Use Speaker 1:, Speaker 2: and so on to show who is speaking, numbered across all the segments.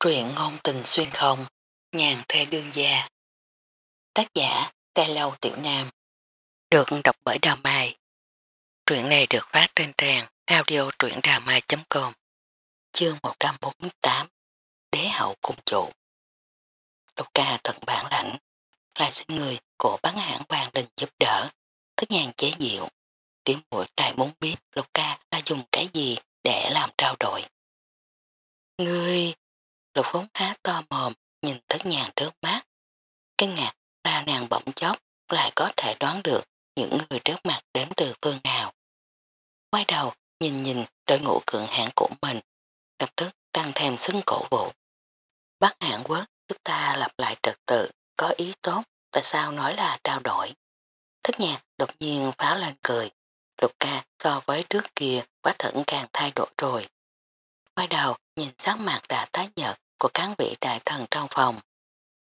Speaker 1: Truyện ngôn tình xuyên không, nhàn thê đương gia. Tác giả, Tê Lâu Tiểu Nam. Được đọc bởi Đào Mai. Truyện này được phát trên trang audio truyệnđàmai.com Chương 148 Đế hậu cung chủ Lục ca thật bản lãnh, là xin người của bán hãng hoàng đình giúp đỡ, thức nhàn chế diệu. Tiếng mũi đại muốn biết lục ca đã dùng cái gì để làm trao đổi. Ngươi Lục phóng há to mồm, nhìn thất nhàn trước mắt. Kinh ngạc là nàng bỗng chốc lại có thể đoán được những người trước mặt đến từ phương nào. Quay đầu, nhìn nhìn đội ngũ cường hãn của mình, lập tức tăng thêm xứng cổ vụ. Bác hạng quốc giúp ta lập lại trật tự, có ý tốt, tại sao nói là trao đổi. Thất nhạc đột nhiên phá lên cười. Lục ca so với trước kia quá thẩn càng thay đổi rồi. Quay đầu nhìn sắc mặt đã tái Nhật của cán vị đại thần trong phòng.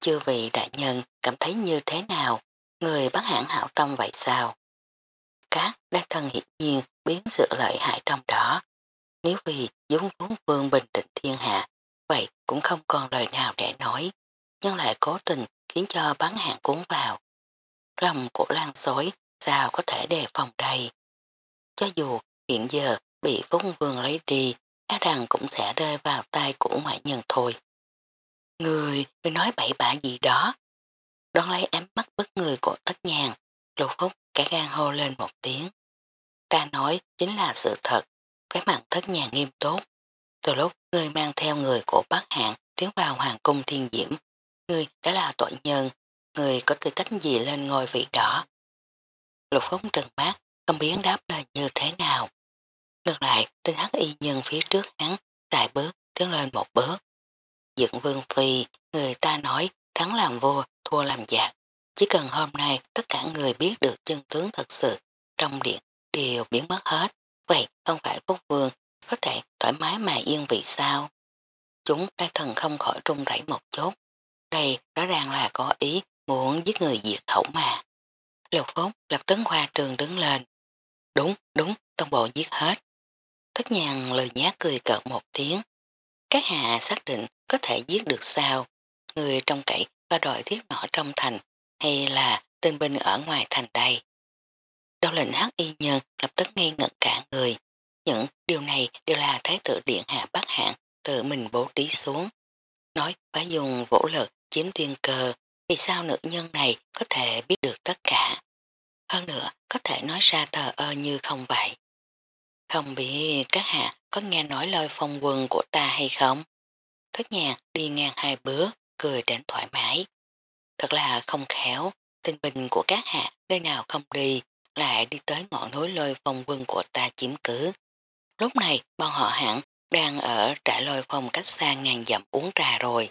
Speaker 1: Chư vị đại nhân cảm thấy như thế nào, người bán hãng hảo tâm vậy sao? Các đại thần hiện nhiên biến sự lợi hại trong đó. Nếu vì giống vốn vương bình định thiên hạ, vậy cũng không còn lời nào để nói, nhưng lại cố tình khiến cho bán hàng cuốn vào. Lòng của lan xối sao có thể đề phòng đây? Cho dù hiện giờ bị vốn Vương lấy đi, e rằng cũng sẽ rơi vào tay của ngoại nhân thôi. Người, người nói bậy bạ gì đó. Đón lấy ám mắt bất người của tất nhàn, lục phúc cả gan hô lên một tiếng. Ta nói chính là sự thật, cái mặt thất nhàn nghiêm tốt. Từ lúc người mang theo người của bác hạng tiến vào hoàng cung thiên diễm, người đã là tội nhân, người có tư cách gì lên ngôi vị đó. Lục phúc trừng mắt, không biến đáp lời như thế nào. Ngược lại, tên hắc y nhân phía trước hắn, đại bước, tiến lên một bước. Dựng vương phi, người ta nói thắng làm vua, thua làm giặc. Chỉ cần hôm nay tất cả người biết được chân tướng thật sự trong điện đều biến mất hết. Vậy không phải Phúc Vương có thể thoải mái mà yên vị sao? Chúng đại thần không khỏi trung rảy một chút. Đây rõ ràng là có ý muốn giết người diệt khẩu mà. Lục Phúc lập tấn hoa trường đứng lên. Đúng, đúng, tông bộ giết hết. Thất nhàn lời nhát cười cợt một tiếng. Các hạ xác định có thể giết được sao? Người trong cậy và đội thiết nọ trong thành hay là tên binh ở ngoài thành đây? Đau lệnh hắc y nhân lập tức ngay ngẩn cả người. Những điều này đều là thái tử điện hạ bắt hạng tự mình bố trí xuống. Nói phải dùng vũ lực chiếm tiên cơ, vì sao nữ nhân này có thể biết được tất cả. Hơn nữa, có thể nói ra tờ ơ như không vậy. Không biết các hạ có nghe nói lời phong quân của ta hay không? Thất nhạc đi ngang hai bước, cười đến thoải mái. Thật là không khéo, tinh bình của các hạ nơi nào không đi, lại đi tới ngọn núi lôi phong quân của ta chiếm cứ. Lúc này bọn họ hẳn đang ở trại lôi phong cách xa ngàn dặm uống trà rồi.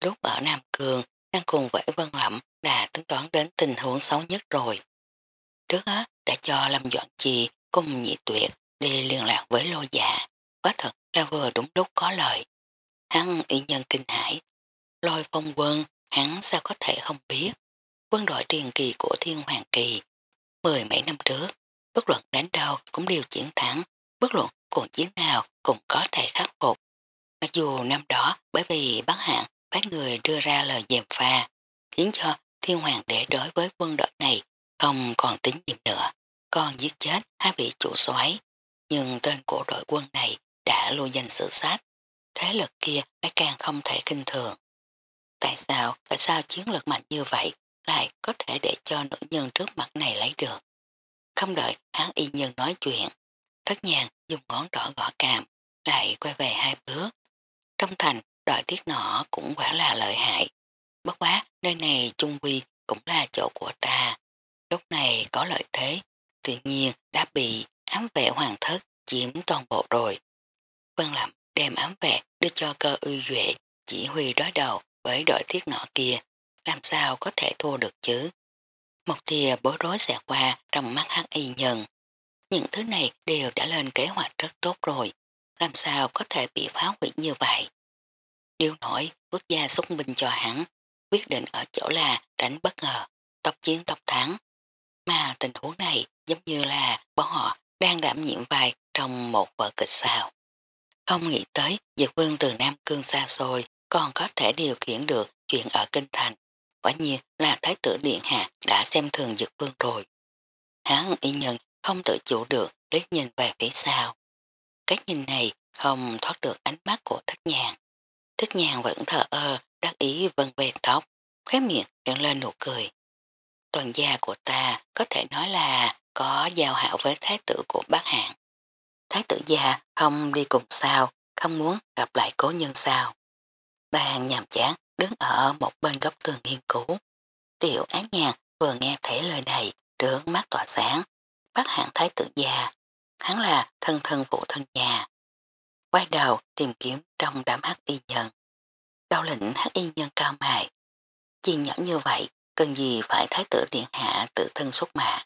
Speaker 1: Lúc ở Nam Cường, đang cùng với Vân Lẩm đã tính toán đến tình huống xấu nhất rồi. Trước hết đã cho Lâm Doãn Chi cùng nhị tuyệt đi liên lạc với lô dạ. Quá thật là vừa đúng lúc có lời. Hắn y nhân kinh hải. Lôi phong quân, hắn sao có thể không biết. Quân đội truyền kỳ của thiên hoàng kỳ. Mười mấy năm trước, bất luận đánh đâu cũng đều chiến thắng. Bất luận cuộc chiến nào cũng có thể khắc phục. Mặc dù năm đó bởi vì bác hạng phái người đưa ra lời dèm pha, khiến cho thiên hoàng đế đối với quân đội này không còn tính nhiệm nữa, còn giết chết hai vị chủ soái nhưng tên của đội quân này đã lưu danh sử sách, thế lực kia lại càng không thể kinh thường. Tại sao, tại sao chiến lược mạnh như vậy lại có thể để cho nữ nhân trước mặt này lấy được? Không đợi hắn y nhân nói chuyện, thất nhàng dùng ngón đỏ gõ càm, lại quay về hai bước. Trong thành, đội tiết nọ cũng quả là lợi hại. Bất quá, nơi này trung quy cũng là chỗ của ta. Lúc này có lợi thế, tự nhiên đã bị ám vệ hoàng thất chiếm toàn bộ rồi. Vân Lâm đem ám vệ đưa cho cơ ưu duệ chỉ huy đối đầu với đội thiết nọ kia, làm sao có thể thua được chứ. Một tia bối rối xẹt qua trong mắt Hắc y nhân. Những thứ này đều đã lên kế hoạch rất tốt rồi, làm sao có thể bị phá hủy như vậy. Điều nổi quốc gia xúc binh cho hắn, quyết định ở chỗ là đánh bất ngờ, tập chiến tập thắng. Mà tình huống này giống như là bọn họ đang đảm nhiệm vai trong một vở kịch sao. Không nghĩ tới Dược Vương từ Nam Cương xa xôi còn có thể điều khiển được chuyện ở Kinh Thành. Quả nhiên là Thái tử Điện Hạ đã xem thường Dược Vương rồi. Hắn y nhân không tự chủ được liếc nhìn về phía sau. Cái nhìn này không thoát được ánh mắt của thích nhàn. Thích nhàn vẫn thờ ơ, đắc ý vân về tóc, khóe miệng dẫn lên nụ cười. Toàn gia của ta có thể nói là có giao hảo với thái tử của bác hạng. Thái tử gia không đi cùng sao, không muốn gặp lại cố nhân sao. Đang nhàm chán đứng ở một bên góc tường nghiên cứu. Tiểu án nhạc vừa nghe thấy lời này, trướng mắt tỏa sáng. Bác hạng thái tử gia, hắn là thân thân phụ thân nhà. Quay đầu tìm kiếm trong đám hắc y nhân. Đau lĩnh hắc y nhân cao mài. Chuyện nhỏ như vậy, cần gì phải thái tử điện hạ tự thân xuất mạ.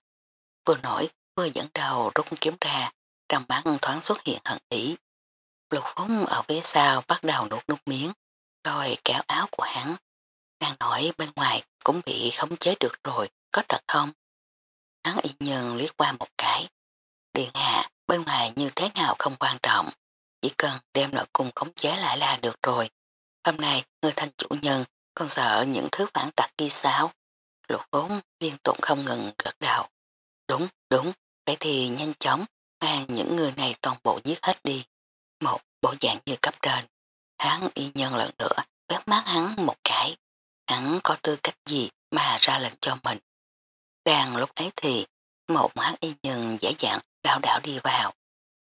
Speaker 1: Vừa nổi, vừa dẫn đầu rút kiếm ra, trong mắt thoáng xuất hiện hận ý. Lục phóng ở phía sau bắt đầu nuốt nút miếng, rồi kéo áo của hắn. Đang nói bên ngoài cũng bị khống chế được rồi, có thật không? Hắn y nhân liếc qua một cái. Điện hạ, bên ngoài như thế nào không quan trọng. Chỉ cần đem nội cung khống chế lại là được rồi. Hôm nay, người thành chủ nhân, con sợ những thứ phản tặc kia sao? Lục vốn liên tục không ngừng gật đầu. Đúng, đúng, vậy thì nhanh chóng mang những người này toàn bộ giết hết đi. Một bộ dạng như cấp trên. Hắn y nhân lần nữa, quét mắt hắn một cái. Hắn có tư cách gì mà ra lệnh cho mình. Đang lúc ấy thì, một hắn y nhân dễ dàng đảo đảo đi vào.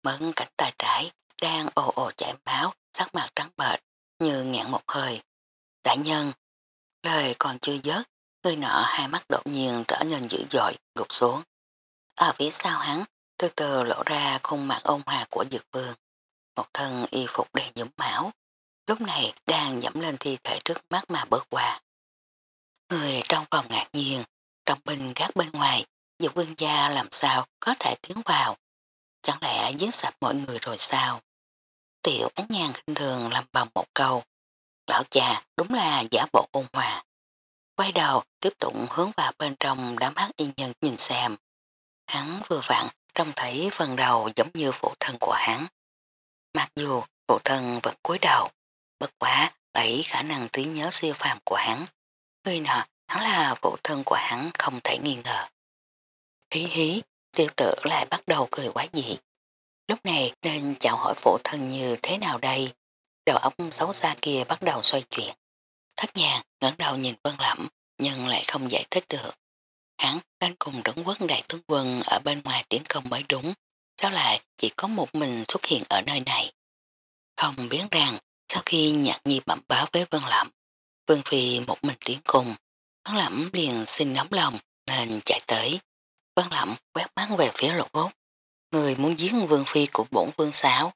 Speaker 1: Mẫn cảnh tay trái, đang ồ ồ chảy máu, sắc mặt trắng bệch, như ngẹn một hơi. Đại nhân, lời còn chưa dớt, người nọ hai mắt đột nhiên trở nên dữ dội, gục xuống. Ở phía sau hắn, từ từ lộ ra khuôn mặt ôn hòa của dược vương. Một thân y phục đen nhúm máu, lúc này đang dẫm lên thi thể trước mắt mà bớt qua. Người trong phòng ngạc nhiên, trong bình gác bên ngoài, dược vương gia làm sao có thể tiến vào. Chẳng lẽ giết sạch mọi người rồi sao? Tiểu ánh nhàn khinh thường làm bằng một câu. Lão già đúng là giả bộ ôn hòa. Quay đầu tiếp tục hướng vào bên trong đám hát y nhân nhìn xem. Hắn vừa vặn trông thấy phần đầu giống như phụ thân của hắn. Mặc dù phụ thân vẫn cúi đầu, bất quá lấy khả năng trí nhớ siêu phàm của hắn. Người nọ hắn là phụ thân của hắn không thể nghi ngờ. Hí hí, tiêu tử lại bắt đầu cười quá dị. Lúc này nên chào hỏi phụ thân như thế nào đây? Đầu óc xấu xa kia bắt đầu xoay chuyển. Thất nhàng ngẩng đầu nhìn vân lẩm, nhưng lại không giải thích được. Hắn đang cùng trấn quân đại tướng quân ở bên ngoài tiến công mới đúng, sao lại chỉ có một mình xuất hiện ở nơi này. Không biết rằng, sau khi nhạc nhi bẩm báo với Vân Lẩm, Vương Phi một mình tiến cùng, Vân Lẩm liền xin nóng lòng nên chạy tới. Vân Lẩm quét mắt về phía lục ốt. Người muốn giết Vương Phi của bổn Vương Sáo.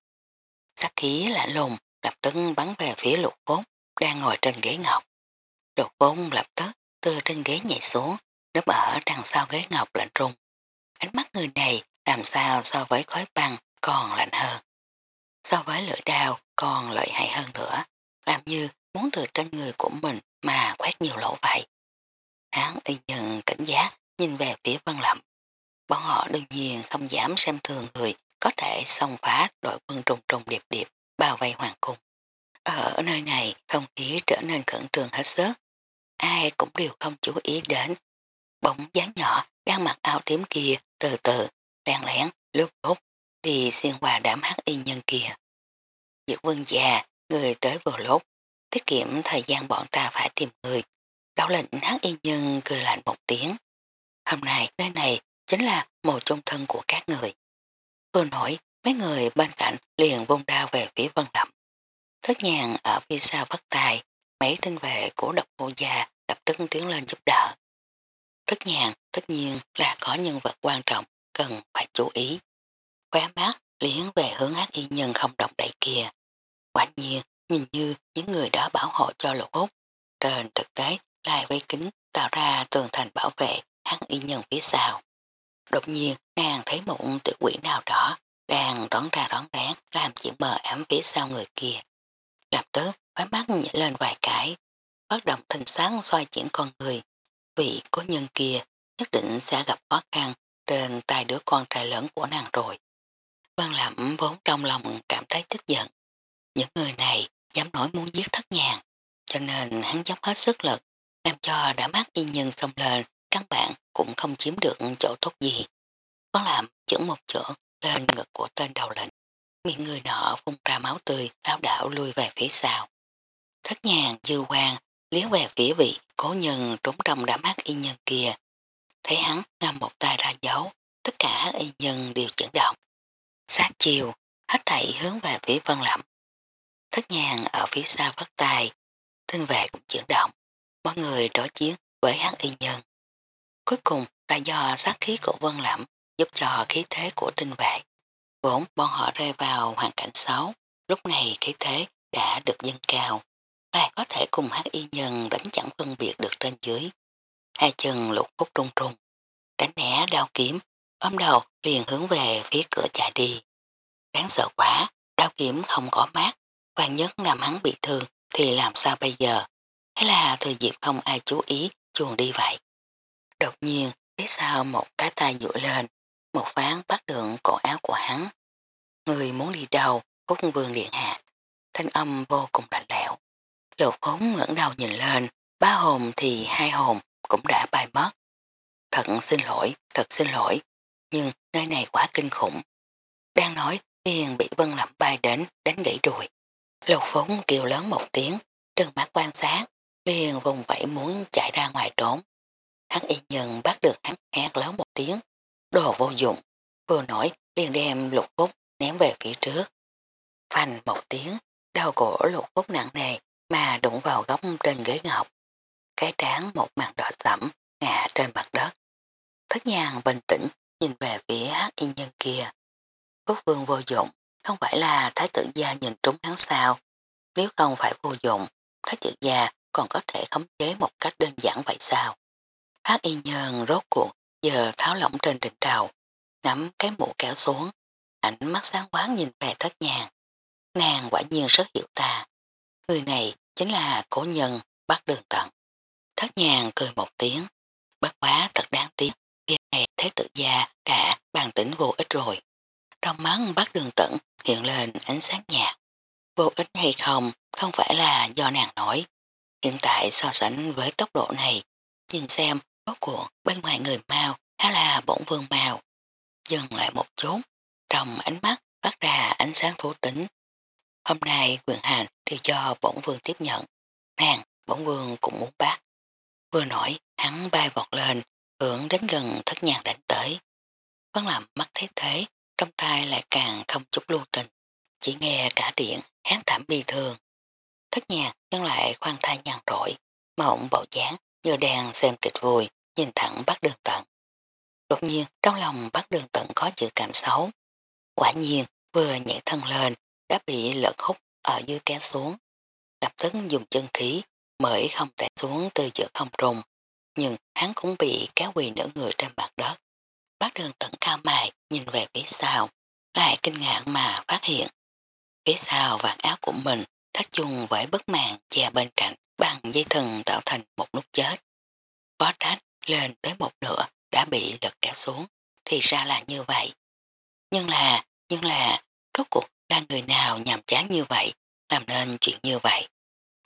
Speaker 1: Sắc khí lạ lùng lập tức bắn về phía lục vốn đang ngồi trên ghế ngọc. Lục vốn lập tức từ trên ghế nhảy xuống, nấp ở đằng sau ghế ngọc lạnh rung. Ánh mắt người này làm sao so với khói băng còn lạnh hơn. So với lưỡi đao còn lợi hại hơn nữa, làm như muốn từ trên người của mình mà khoét nhiều lỗ vậy. Hắn y nhận cảnh giác nhìn về phía Văn lậm. Bọn họ đương nhiên không dám xem thường người có thể xông phá đội quân trùng trùng điệp điệp bao vây hoàng cung. Ở nơi này không khí trở nên khẩn trường hết sức. Ai cũng đều không chú ý đến. Bóng dáng nhỏ đang mặc áo tím kia từ từ, đang lén, lúc lúc đi xuyên qua đám hắc y nhân kia. Dược vương già, người tới vừa lúc, tiết kiệm thời gian bọn ta phải tìm người. Đạo lệnh hắc y nhân cười lạnh một tiếng. Hôm nay nơi này chính là một trung thân của các người. Vừa nổi, mấy người bên cạnh liền vung đao về phía vân đậm. Thất nhàn ở phía sau bắt tài, mấy tinh vệ của độc vô gia lập tức tiến lên giúp đỡ. Thất nhàn tất nhiên là có nhân vật quan trọng cần phải chú ý. Khóe mát liền về hướng hát y nhân không động đậy kia. Quả nhiên, nhìn như những người đó bảo hộ cho lục hút. Trên thực tế lại vây kính tạo ra tường thành bảo vệ hát y nhân phía sau. Đột nhiên nàng thấy một tiểu quỷ nào đó đang rõn ra rõn rén làm chuyện bờ ám phía sau người kia. Lập tức khói mắt nhảy lên vài cái, bất động thanh sáng xoay chuyển con người. Vị cố nhân kia nhất định sẽ gặp khó khăn trên tay đứa con trai lớn của nàng rồi. Văn lẩm vốn trong lòng cảm thấy tức giận, những người này dám nổi muốn giết thất nhàng, cho nên hắn dốc hết sức lực, làm cho đã mát y nhân xông lên, căn bản cũng không chiếm được chỗ tốt gì. Có làm chững một chỗ lên ngực của tên đầu lệnh, miệng người nọ phun ra máu tươi, lão đảo lui về phía sau. Thất nhàng dư quang liếng về phía vị cố nhân trốn trong đám hắc y nhân kia. Thấy hắn ngâm một tay ra dấu, tất cả hắc y nhân đều chuyển động. Sát chiều, hết thảy hướng về phía vân lẩm. Thất nhàng ở phía sau vắt tay, tinh vệ cũng chuyển động. Mọi người đối chiến với hắc y nhân. Cuối cùng là do sát khí của vân lẩm giúp cho khí thế của tinh vệ. Vốn bọn họ rơi vào hoàn cảnh xấu, lúc này khí thế đã được dâng cao, lại có thể cùng hát y nhân đánh chẳng phân biệt được trên dưới. Hai chân lục khúc trung trung, đánh né đao kiếm, ôm đầu liền hướng về phía cửa chạy đi. Đáng sợ quá, đao kiếm không có mát, Quan nhất làm hắn bị thương thì làm sao bây giờ? Thế là thời dịp không ai chú ý chuồn đi vậy. Đột nhiên, phía sau một cái tay dụ lên, một phán bắt được cổ áo của hắn. Người muốn đi đâu, Phúc Vương điện hạ. Thanh âm vô cùng lạnh lẽo. Lục phóng ngẩng đầu nhìn lên, ba hồn thì hai hồn cũng đã bay mất. Thật xin lỗi, thật xin lỗi, nhưng nơi này quá kinh khủng. Đang nói, liền bị vân lẩm bay đến, đánh gãy đùi. Lục phóng kêu lớn một tiếng, trừng mắt quan sát, liền vùng vẫy muốn chạy ra ngoài trốn. Hắn y nhân bắt được hắn hét lớn một tiếng, đồ vô dụng, vừa nổi liền đem lục phúc ném về phía trước. Phanh một tiếng, đau cổ lục phúc nặng nề mà đụng vào góc trên ghế ngọc. Cái trán một mặt đỏ sẫm ngã trên mặt đất. Thất nhàng bình tĩnh nhìn về phía hát y nhân kia. Phúc vương vô dụng, không phải là thái tử gia nhìn trúng hắn sao. Nếu không phải vô dụng, thái tử gia còn có thể khống chế một cách đơn giản vậy sao. Hát y nhân rốt cuộc giờ tháo lỏng trên đỉnh đầu, nắm cái mũ kéo xuống, ảnh mắt sáng quán nhìn về thất nhàng. Nàng quả nhiên rất hiểu ta. Người này chính là cố nhân bắt đường tận. Thất nhàng cười một tiếng, bất quá thật đáng tiếc, việc này thế tự gia đã bàn tính vô ích rồi. Trong mắt bắt đường tận hiện lên ánh sáng nhạt. Vô ích hay không, không phải là do nàng nói. Hiện tại so sánh với tốc độ này, nhìn xem rốt cuộc bên ngoài người mau hay là bổn vương mau. Dừng lại một chút, trong ánh mắt phát ra ánh sáng thú tính. Hôm nay quyền hành thì cho bổn vương tiếp nhận. Nàng, bổn vương cũng muốn bác. Vừa nổi, hắn bay vọt lên, hưởng đến gần thất nhàng đánh tới. Vẫn làm mắt thế thế, trong tay lại càng không chút lưu tình. Chỉ nghe cả điện, hán thảm bi thường. Thất nhàng nhưng lại khoan thai nhàn rỗi, mộng bộ dáng như đang xem kịch vui, nhìn thẳng Bác đường tận. Đột nhiên, trong lòng Bác đường tận có dự cảm xấu. Quả nhiên, vừa nhảy thân lên, đã bị lợn hút ở dưới kéo xuống. Lập tức dùng chân khí, mới không tẻ xuống từ giữa không trùng. Nhưng hắn cũng bị kéo quỳ nửa người trên mặt đất. Bác đường tận cao mài nhìn về phía sau, lại kinh ngạc mà phát hiện. Phía sau vạt áo của mình, thắt chung với bất màn che bên cạnh, bằng dây thần tạo thành một nút chết. Có trách lên tới một nửa đã bị lật kéo xuống, thì ra là như vậy. Nhưng là, nhưng là, rốt cuộc là người nào nhàm chán như vậy, làm nên chuyện như vậy.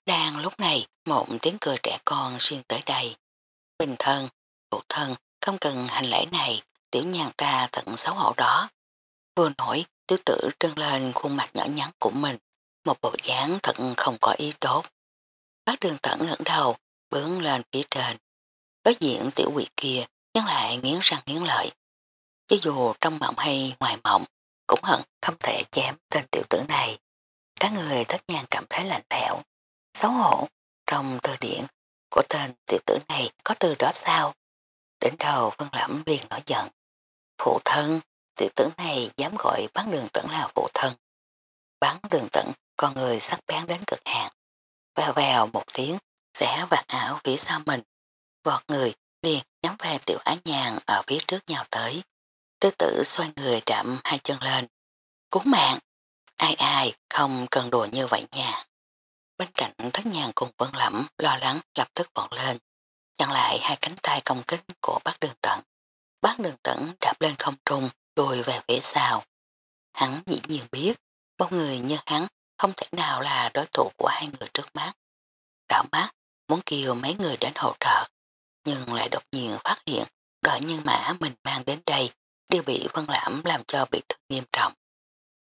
Speaker 1: Đang lúc này, một tiếng cười trẻ con xuyên tới đây. Bình thân, phụ thân, không cần hành lễ này, tiểu nhàn ta tận xấu hổ đó. Vừa nổi, tiểu tử trưng lên khuôn mặt nhỏ nhắn của mình, một bộ dáng thật không có ý tốt. Bác đường tận ngẩng đầu, bướng lên phía trên. Đối diện tiểu quỷ kia nhưng lại nghiến răng nghiến lợi. Chứ dù trong mộng hay ngoài mộng, cũng hận không thể chém tên tiểu tử này. Các người thất nhàng cảm thấy lạnh lẽo, xấu hổ. Trong từ điển của tên tiểu tử này có từ đó sao? Đến đầu phân lẫm liền nổi giận. Phụ thân, tiểu tử này dám gọi bán đường tận là phụ thân. Bán đường tận con người sắc bén đến cực hạn. Vèo vèo một tiếng, sẽ vạt áo phía sau mình. Vọt người liền nhắm về tiểu á nhàn ở phía trước nhào tới. Tư tử xoay người đạm hai chân lên. cứu mạng! Ai ai không cần đùa như vậy nha. Bên cạnh thất nhàn cùng vân lẩm lo lắng lập tức vọt lên. Chặn lại hai cánh tay công kích của bác đường tận. Bác đường tận đạp lên không trung lùi về phía sau. Hắn dĩ nhiên biết bóng người như hắn không thể nào là đối thủ của hai người trước mắt. Đảo mắt, muốn kêu mấy người đến hỗ trợ, nhưng lại đột nhiên phát hiện đội nhân mã mình mang đến đây đều bị Vân Lãm làm cho bị thương nghiêm trọng.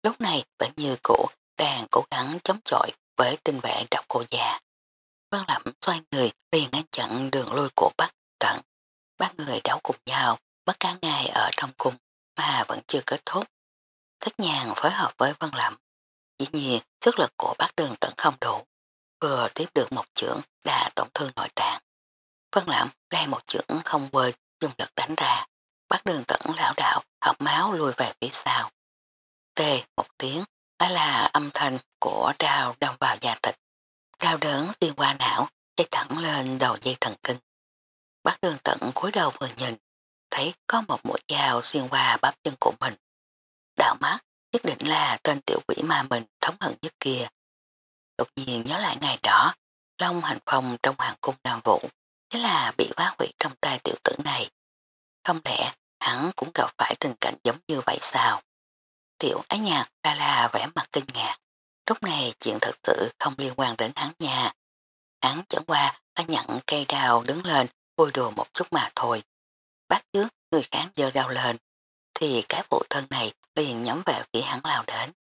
Speaker 1: Lúc này vẫn như cũ đang cố gắng chống chọi với tình vệ độc cô già. Vân Lãm xoay người liền ngăn chặn đường Lôi của Bác Cận. Ba người đấu cùng nhau, bất cả ngày ở trong cung mà vẫn chưa kết thúc. Thích nhàn phối hợp với Vân Lãm. Dĩ nhiên, sức lực của bác đường tận không đủ. Vừa tiếp được một trưởng đã tổn thương nội tạng. Vâng Phân Lãm lai một chưởng không quên dùng lực đánh ra. Bác đường tận lão đạo học máu lùi về phía sau. Tê một tiếng đó là âm thanh của đào đâm vào da thịt. Đau đớn xuyên qua não, chạy thẳng lên đầu dây thần kinh. Bác đường tận cúi đầu vừa nhìn, thấy có một mũi dao xuyên qua bắp chân của mình. Đạo mắt, nhất định là tên tiểu quỷ ma mình thống hận nhất kia. Đột nhiên nhớ lại ngày đó, Long hành phong trong hoàng cung Nam Vũ, chính là bị phá hủy trong tay tiểu tử này. Không lẽ hắn cũng gặp phải tình cảnh giống như vậy sao? Tiểu ái nhạc ra là vẻ mặt kinh ngạc. Lúc này chuyện thật sự không liên quan đến hắn nhà. Hắn chẳng qua đã nhận cây đào đứng lên vui đùa một chút mà thôi. Bác trước người khác dơ đau lên thì cái vụ thân này liền nhắm về phía hắn lao đến.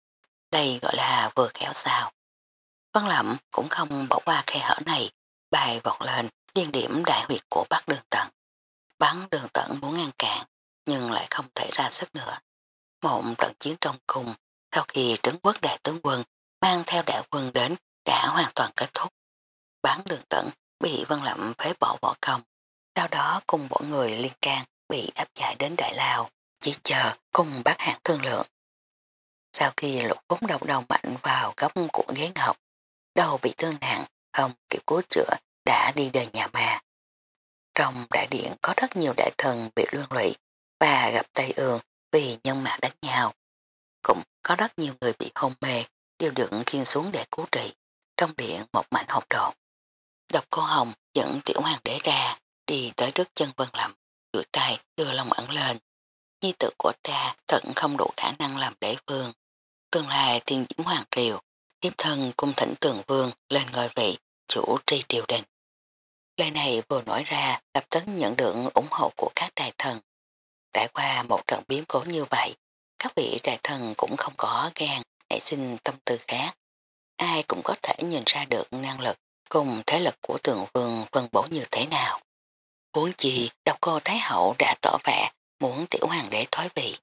Speaker 1: Đây gọi là vừa khéo sao. Vân Lậm cũng không bỏ qua khe hở này, bài vọt lên liên điểm đại huyệt của bác đường tận. Bắn đường tận muốn ngăn cản, nhưng lại không thể ra sức nữa. Một trận chiến trong cùng, sau khi trấn quốc đại tướng quân mang theo đại quân đến đã hoàn toàn kết thúc. Bán đường tận bị Vân Lậm phế bỏ bỏ công. Sau đó cùng bộ người liên can bị áp giải đến Đại Lào, chỉ chờ cùng bác hạt thương lượng. Sau khi lục phúng đầu đầu mạnh vào góc của ghế ngọc, đầu bị thương nặng, không kịp cứu chữa đã đi đời nhà ma. Trong đại điện có rất nhiều đại thần bị luân lụy và gặp Tây Ương vì nhân mã đánh nhau. Cũng có rất nhiều người bị hôn mê đều được khiên xuống để cứu trị. Trong điện một mảnh hộp độn. Độc cô Hồng dẫn tiểu hoàng đế ra đi tới trước chân vân lậm, duỗi tay đưa lòng ẩn lên. Nhi tự của ta thật không đủ khả năng làm đế vương. Tương lai thiên diễm hoàng triều, tiếp thân cung thỉnh tường vương lên ngôi vị, chủ tri triều đình. Lời này vừa nói ra lập tức nhận được ủng hộ của các đại thần. Trải qua một trận biến cố như vậy, các vị đại thần cũng không có gan nảy sinh tâm tư khác. Ai cũng có thể nhìn ra được năng lực cùng thế lực của tường vương phân bổ như thế nào. Huống chi độc cô Thái Hậu đã tỏ vẻ muốn tiểu hoàng đế thoái vị.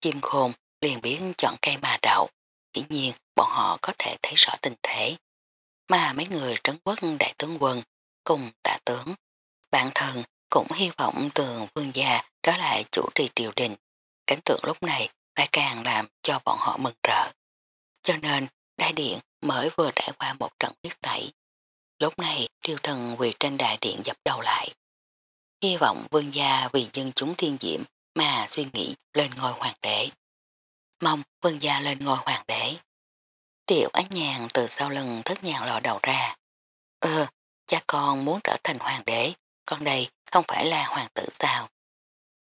Speaker 1: Chim khôn liền biến chọn cây mà đậu, dĩ nhiên bọn họ có thể thấy rõ tình thế. Mà mấy người trấn quốc đại tướng quân cùng tạ tướng, bạn thần cũng hy vọng tường vương gia đó lại chủ trì triều đình. Cảnh tượng lúc này lại càng làm cho bọn họ mừng rỡ. Cho nên đại điện mới vừa trải qua một trận huyết tẩy. Lúc này triều thần quỳ trên đại điện dập đầu lại. Hy vọng vương gia vì dân chúng thiên diễm mà suy nghĩ lên ngôi hoàng đế. Mong vương gia lên ngôi hoàng đế. Tiểu ánh nhàn từ sau lưng thất nhàn lò đầu ra. Ừ cha con muốn trở thành hoàng đế, con đây không phải là hoàng tử sao.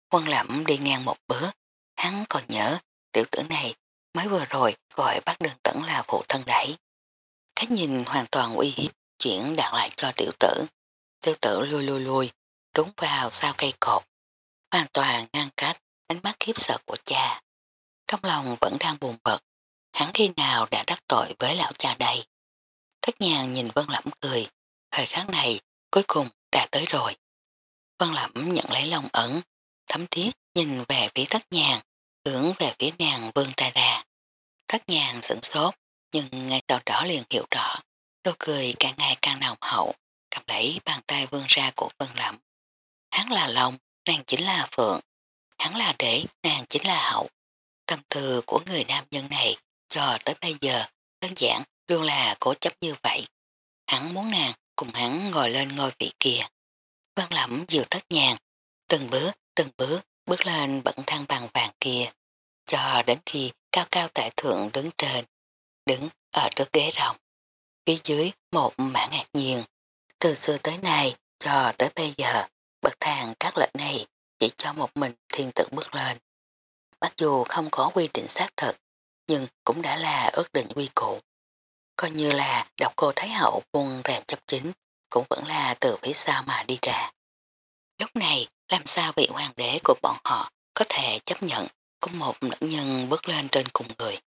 Speaker 1: Quân lẩm đi ngang một bước, hắn còn nhớ tiểu tử này mới vừa rồi gọi bác đường tẩn là phụ thân đẩy. Cái nhìn hoàn toàn uy hiếp chuyển đạt lại cho tiểu tử. Tiểu tử lui lui lui, đúng vào sau cây cột. Hoàn toàn ngăn cách ánh mắt khiếp sợ của cha. Trong lòng vẫn đang buồn bật. Hắn khi nào đã đắc tội với lão cha đây. Thất nhàng nhìn Vân Lẩm cười. Thời khắc này cuối cùng đã tới rồi. Vân Lẩm nhận lấy lòng ẩn. Thấm thiết nhìn về phía thất nhàng. Hướng về phía nàng vương tay ra. Thất nhàng sửng sốt. Nhưng ngay sau đó liền hiểu rõ. Đôi cười càng ngày càng nồng hậu. Cầm lấy bàn tay vương ra của Vân Lẩm. Hắn là lòng nàng chính là Phượng. Hắn là Đế, nàng chính là Hậu. Tâm tư của người nam nhân này cho tới bây giờ đơn giản luôn là cố chấp như vậy. Hắn muốn nàng cùng hắn ngồi lên ngôi vị kia. Vân lẫm dìu tất nhàng, từng bước, từng bước bước lên bận thang bằng vàng kia, cho đến khi cao cao tại thượng đứng trên, đứng ở trước ghế rộng, Phía dưới một mã ngạc nhiên, từ xưa tới nay cho tới bây giờ, bậc thang các lệnh này chỉ cho một mình thiên tử bước lên. Mặc dù không có quy định xác thực, nhưng cũng đã là ước định quy cụ. Coi như là độc cô Thái Hậu buông rèm chấp chính, cũng vẫn là từ phía sau mà đi ra. Lúc này, làm sao vị hoàng đế của bọn họ có thể chấp nhận có một nữ nhân bước lên trên cùng người.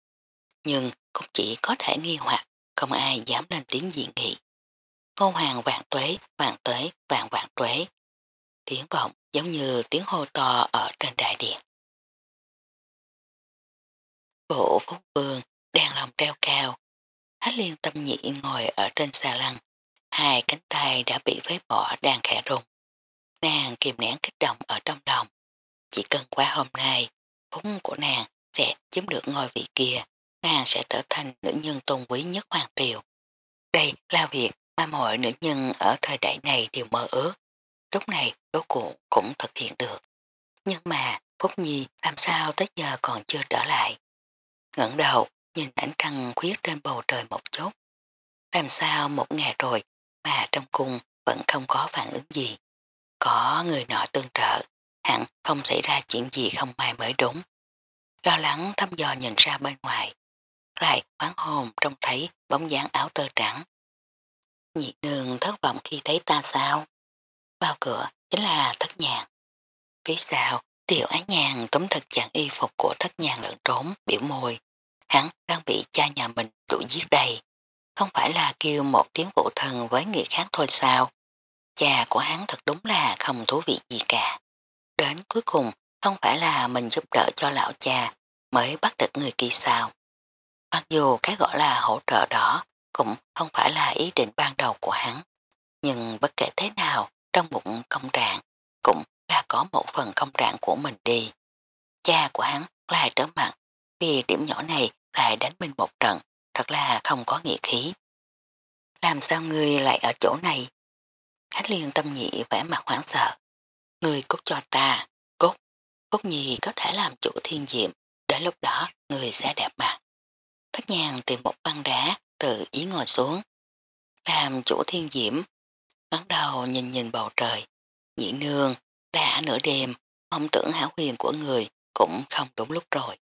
Speaker 1: Nhưng cũng chỉ có thể nghi hoặc, không ai dám lên tiếng dị nghị. Ngô hoàng vạn tuế, vạn tuế, vạn vạn tuế. Tiếng vọng giống như tiếng hô to ở trên đại điện. Bộ Phúc Vương đang lòng treo cao. Hát liên tâm nhị ngồi ở trên xà lăng. Hai cánh tay đã bị phế bỏ đang khẽ rung. Nàng kìm nén kích động ở trong lòng. Chỉ cần qua hôm nay, phúc của nàng sẽ chiếm được ngôi vị kia. Nàng sẽ trở thành nữ nhân tôn quý nhất hoàng triều. Đây là việc mà mọi nữ nhân ở thời đại này đều mơ ước. Lúc này đố cụ cũng thực hiện được. Nhưng mà Phúc Nhi làm sao tới giờ còn chưa trở lại Ngẫn đầu nhìn ảnh trăng khuyết trên bầu trời một chút. Làm sao một ngày rồi mà trong cung vẫn không có phản ứng gì. Có người nọ tương trợ, hẳn không xảy ra chuyện gì không may mới đúng. Lo lắng thăm dò nhìn ra bên ngoài, lại khoáng hồn trông thấy bóng dáng áo tơ trắng. Nhị nương thất vọng khi thấy ta sao? Vào cửa chính là thất nhàng. Phía sau, tiểu ái nhàng tấm thật chặn y phục của thất nhàng lẫn trốn, biểu môi hắn đang bị cha nhà mình tụi giết đầy. Không phải là kêu một tiếng vụ thần với người khác thôi sao. Cha của hắn thật đúng là không thú vị gì cả. Đến cuối cùng, không phải là mình giúp đỡ cho lão cha mới bắt được người kia sao. Mặc dù cái gọi là hỗ trợ đó cũng không phải là ý định ban đầu của hắn. Nhưng bất kể thế nào, trong bụng công trạng cũng là có một phần công trạng của mình đi. Cha của hắn lại trở mặt vì điểm nhỏ này lại đánh mình một trận, thật là không có nghĩa khí. Làm sao ngươi lại ở chỗ này? Hách liên tâm nhị vẻ mặt hoảng sợ. Ngươi cút cho ta, cút, cút nhị có thể làm chủ thiên diệm, đến lúc đó ngươi sẽ đẹp mặt. Thất nhàng tìm một băng đá, tự ý ngồi xuống. Làm chủ thiên diễm, ngắn đầu nhìn nhìn bầu trời, nhị nương, đã nửa đêm, mong tưởng hảo huyền của người cũng không đúng lúc rồi.